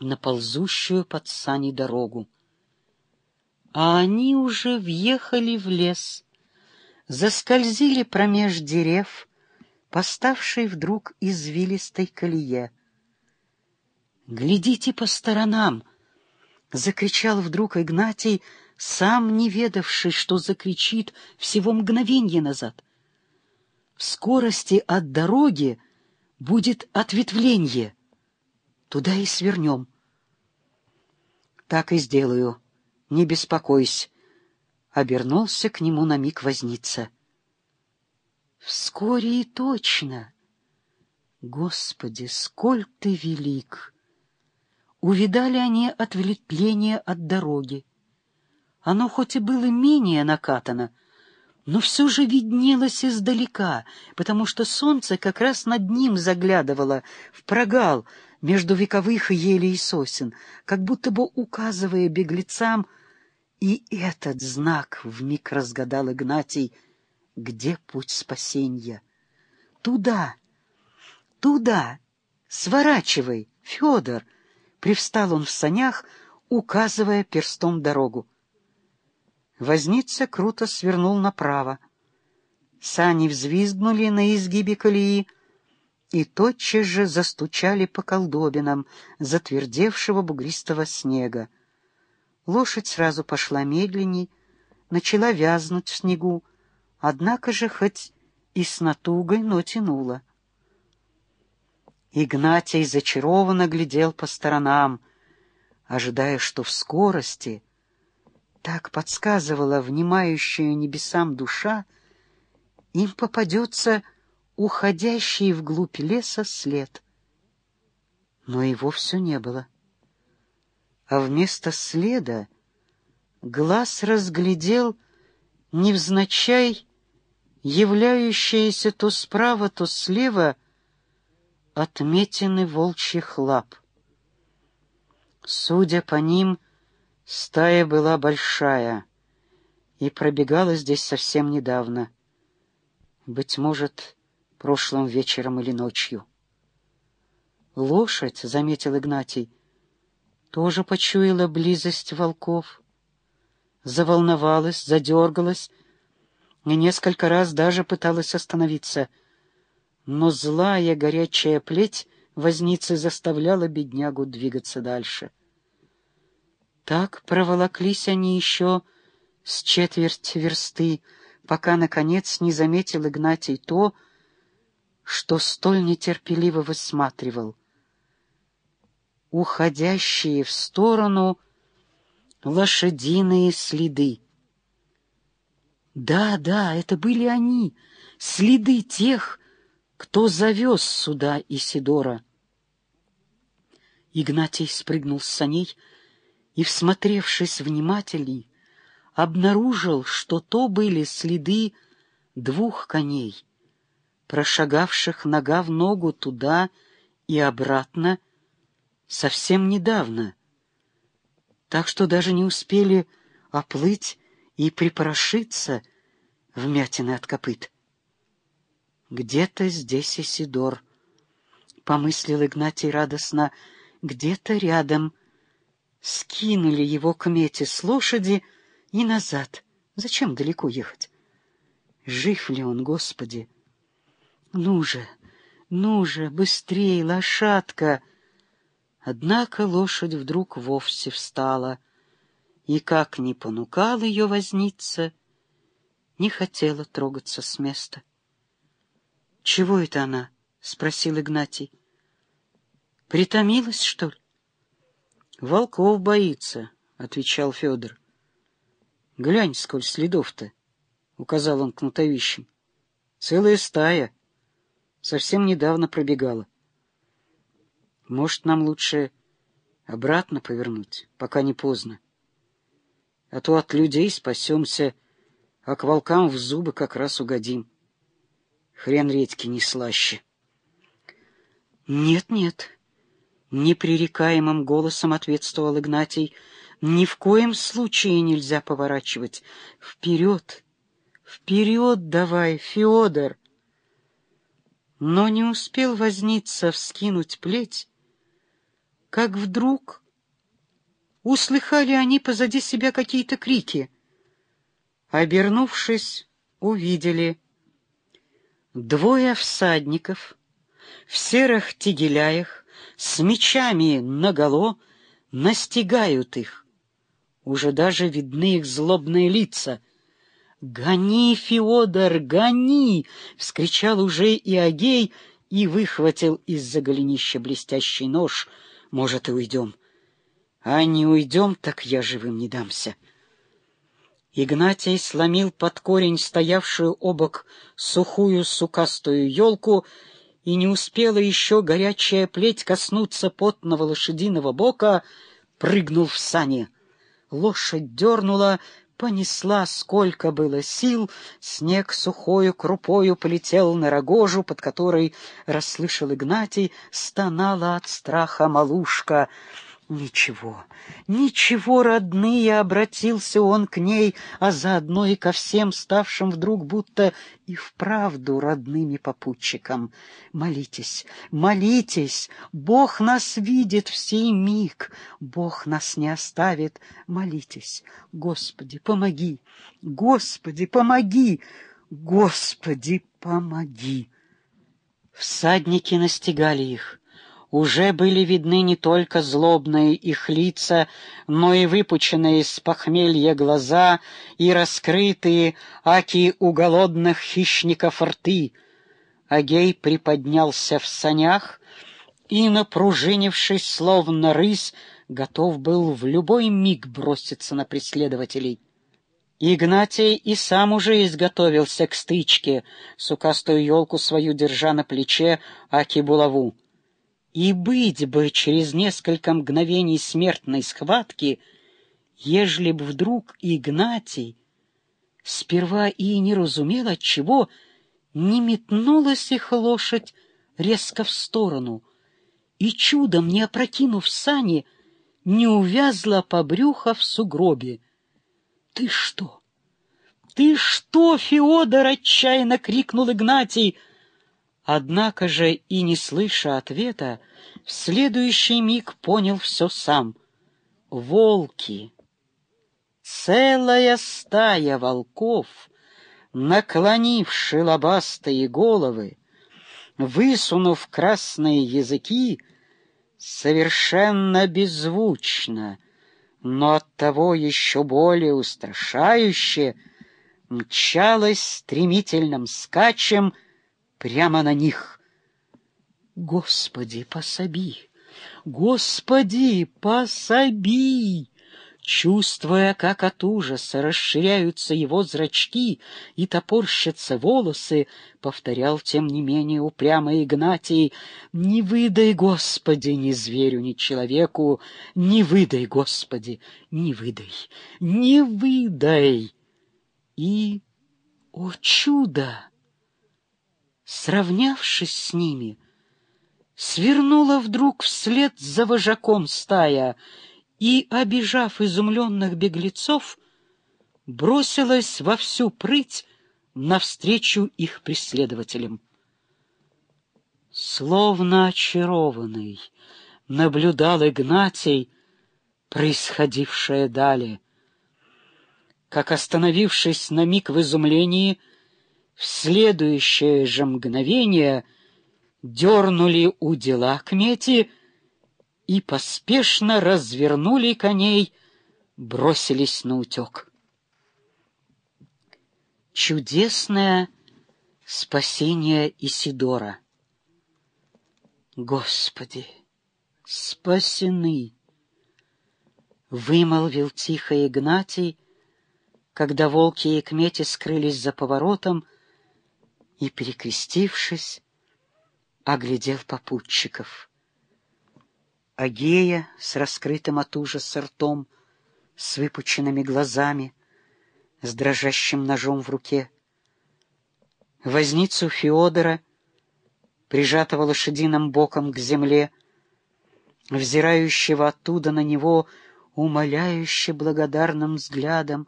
на ползущую под сани дорогу. А они уже въехали в лес, заскользили промеж дерев, поставшей вдруг извилистой колее. «Глядите по сторонам!» — закричал вдруг Игнатий, сам не ведавший, что закричит всего мгновенье назад. В скорости от дороги будет ответвление. Туда и свернем. Так и сделаю. Не беспокойся. Обернулся к нему на миг возница. Вскоре и точно. Господи, сколь ты велик! Увидали они отвлечение от дороги. Оно хоть и было менее накатано, но все же виднелось издалека, потому что солнце как раз над ним заглядывало в прогал между вековых елей и сосен, как будто бы указывая беглецам, и этот знак вмиг разгадал Игнатий, где путь спасения. Туда, туда, сворачивай, Федор! Привстал он в санях, указывая перстом дорогу. Возница круто свернул направо. Сани взвизгнули на изгибе колеи и тотчас же застучали по колдобинам затвердевшего бугристого снега. Лошадь сразу пошла медленней, начала вязнуть в снегу, однако же хоть и с натугой, но тянула. Игнатий зачарованно глядел по сторонам, ожидая, что в скорости — так подсказывала внимающая небесам душа, им попадется уходящий вглубь леса след. Но его все не было. А вместо следа глаз разглядел невзначай являющиеся то справа, то слева отметины волчьих лап. Судя по ним, — Стая была большая и пробегала здесь совсем недавно. Быть может, прошлым вечером или ночью. Лошадь, — заметил Игнатий, — тоже почуяла близость волков. Заволновалась, задергалась и несколько раз даже пыталась остановиться. Но злая горячая плеть возницы заставляла беднягу двигаться дальше. — так проволоклись они еще с четверть версты, пока, наконец, не заметил Игнатий то, что столь нетерпеливо высматривал. Уходящие в сторону лошадиные следы. Да, да, это были они, следы тех, кто завез сюда Исидора. Игнатий спрыгнул с саней, и, всмотревшись внимательней, обнаружил, что то были следы двух коней, прошагавших нога в ногу туда и обратно совсем недавно, так что даже не успели оплыть и припорошиться вмятины от копыт. «Где-то здесь Исидор», — помыслил Игнатий радостно, — «где-то рядом» скинули его к мете с лошади и назад. Зачем далеко ехать? Жив ли он, Господи? Ну же, ну же, быстрей, лошадка! Однако лошадь вдруг вовсе встала, и, как ни понукал ее возница, не хотела трогаться с места. — Чего это она? — спросил Игнатий. — Притомилась, что ли? Волков боится, — отвечал Федор. — Глянь, сколь следов-то, — указал он кнутовищем. — Целая стая. Совсем недавно пробегала. Может, нам лучше обратно повернуть, пока не поздно. А то от людей спасемся, а к волкам в зубы как раз угодим. Хрен редьки не слаще. Нет, нет, непререкаемым голосом ответствовал Игнатий. Ни в коем случае нельзя поворачивать. Вперед! Вперед давай, Федор! Но не успел возниться, вскинуть плеть, как вдруг услыхали они позади себя какие-то крики. Обернувшись, увидели двое всадников в серых тегеляях с мечами наголо настигают их. Уже даже видны их злобные лица. «Гони, Феодор, гони!» — вскричал уже и Агей и выхватил из-за голенища блестящий нож. «Может, и уйдем. А не уйдем, так я живым не дамся». Игнатий сломил под корень стоявшую обок сухую сукастую елку, и не успела еще горячая плеть коснуться потного лошадиного бока, прыгнул в сани. Лошадь дернула, понесла, сколько было сил, снег сухою крупою полетел на рогожу, под которой, расслышал Игнатий, стонала от страха малушка — Ничего, ничего, родные, обратился он к ней, а заодно и ко всем ставшим вдруг будто и вправду родными попутчикам. Молитесь, молитесь, Бог нас видит в сей миг, Бог нас не оставит. Молитесь, Господи, помоги, Господи, помоги, Господи, помоги. Всадники настигали их уже были видны не только злобные их лица, но и выпученные с похмелья глаза и раскрытые, аки у голодных хищников рты. Агей приподнялся в санях и, напружинившись, словно рысь, готов был в любой миг броситься на преследователей. Игнатий и сам уже изготовился к стычке, сукастую елку свою держа на плече, аки булаву. И быть бы через несколько мгновений смертной схватки, ежели б вдруг Игнатий сперва и не разумел, отчего не метнулась их лошадь резко в сторону, и чудом, не опрокинув сани, не увязла по брюхо в сугробе. — Ты что? Ты что, Феодор? — отчаянно крикнул Игнатий — Однако же и не слыша ответа, в следующий миг понял все сам. Волки! Целая стая волков, наклонивши лобастые головы, высунув красные языки, совершенно беззвучно, но оттого еще более устрашающе, мчалась стремительным скачем — прямо на них. Господи, пособи! Господи, пособи! Чувствуя, как от ужаса расширяются его зрачки и топорщатся волосы, повторял тем не менее упрямо Игнатий, «Не выдай, Господи, ни зверю, ни человеку, не выдай, Господи, не выдай, не выдай!» И, о чудо! Сравнявшись с ними, свернула вдруг вслед за вожаком стая и, обижав изумленных беглецов, бросилась во всю прыть навстречу их преследователям. Словно очарованный, наблюдал Игнатий происходившее далее. Как остановившись на миг в изумлении, в следующее же мгновение дернули у дела к мете и поспешно развернули коней, бросились на утек. Чудесное спасение Исидора. Господи, спасены! Вымолвил тихо Игнатий, когда волки и кмети скрылись за поворотом, и, перекрестившись, оглядел попутчиков. Агея с раскрытым от ужаса ртом, с выпученными глазами, с дрожащим ножом в руке. Возницу Феодора, прижатого лошадиным боком к земле, взирающего оттуда на него умоляюще благодарным взглядом,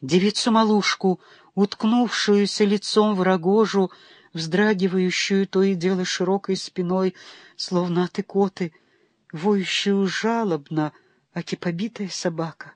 девицу-малушку, уткнувшуюся лицом в рогожу, вздрагивающую то и дело широкой спиной, словно от икоты, воющую жалобно, аки побитая собака.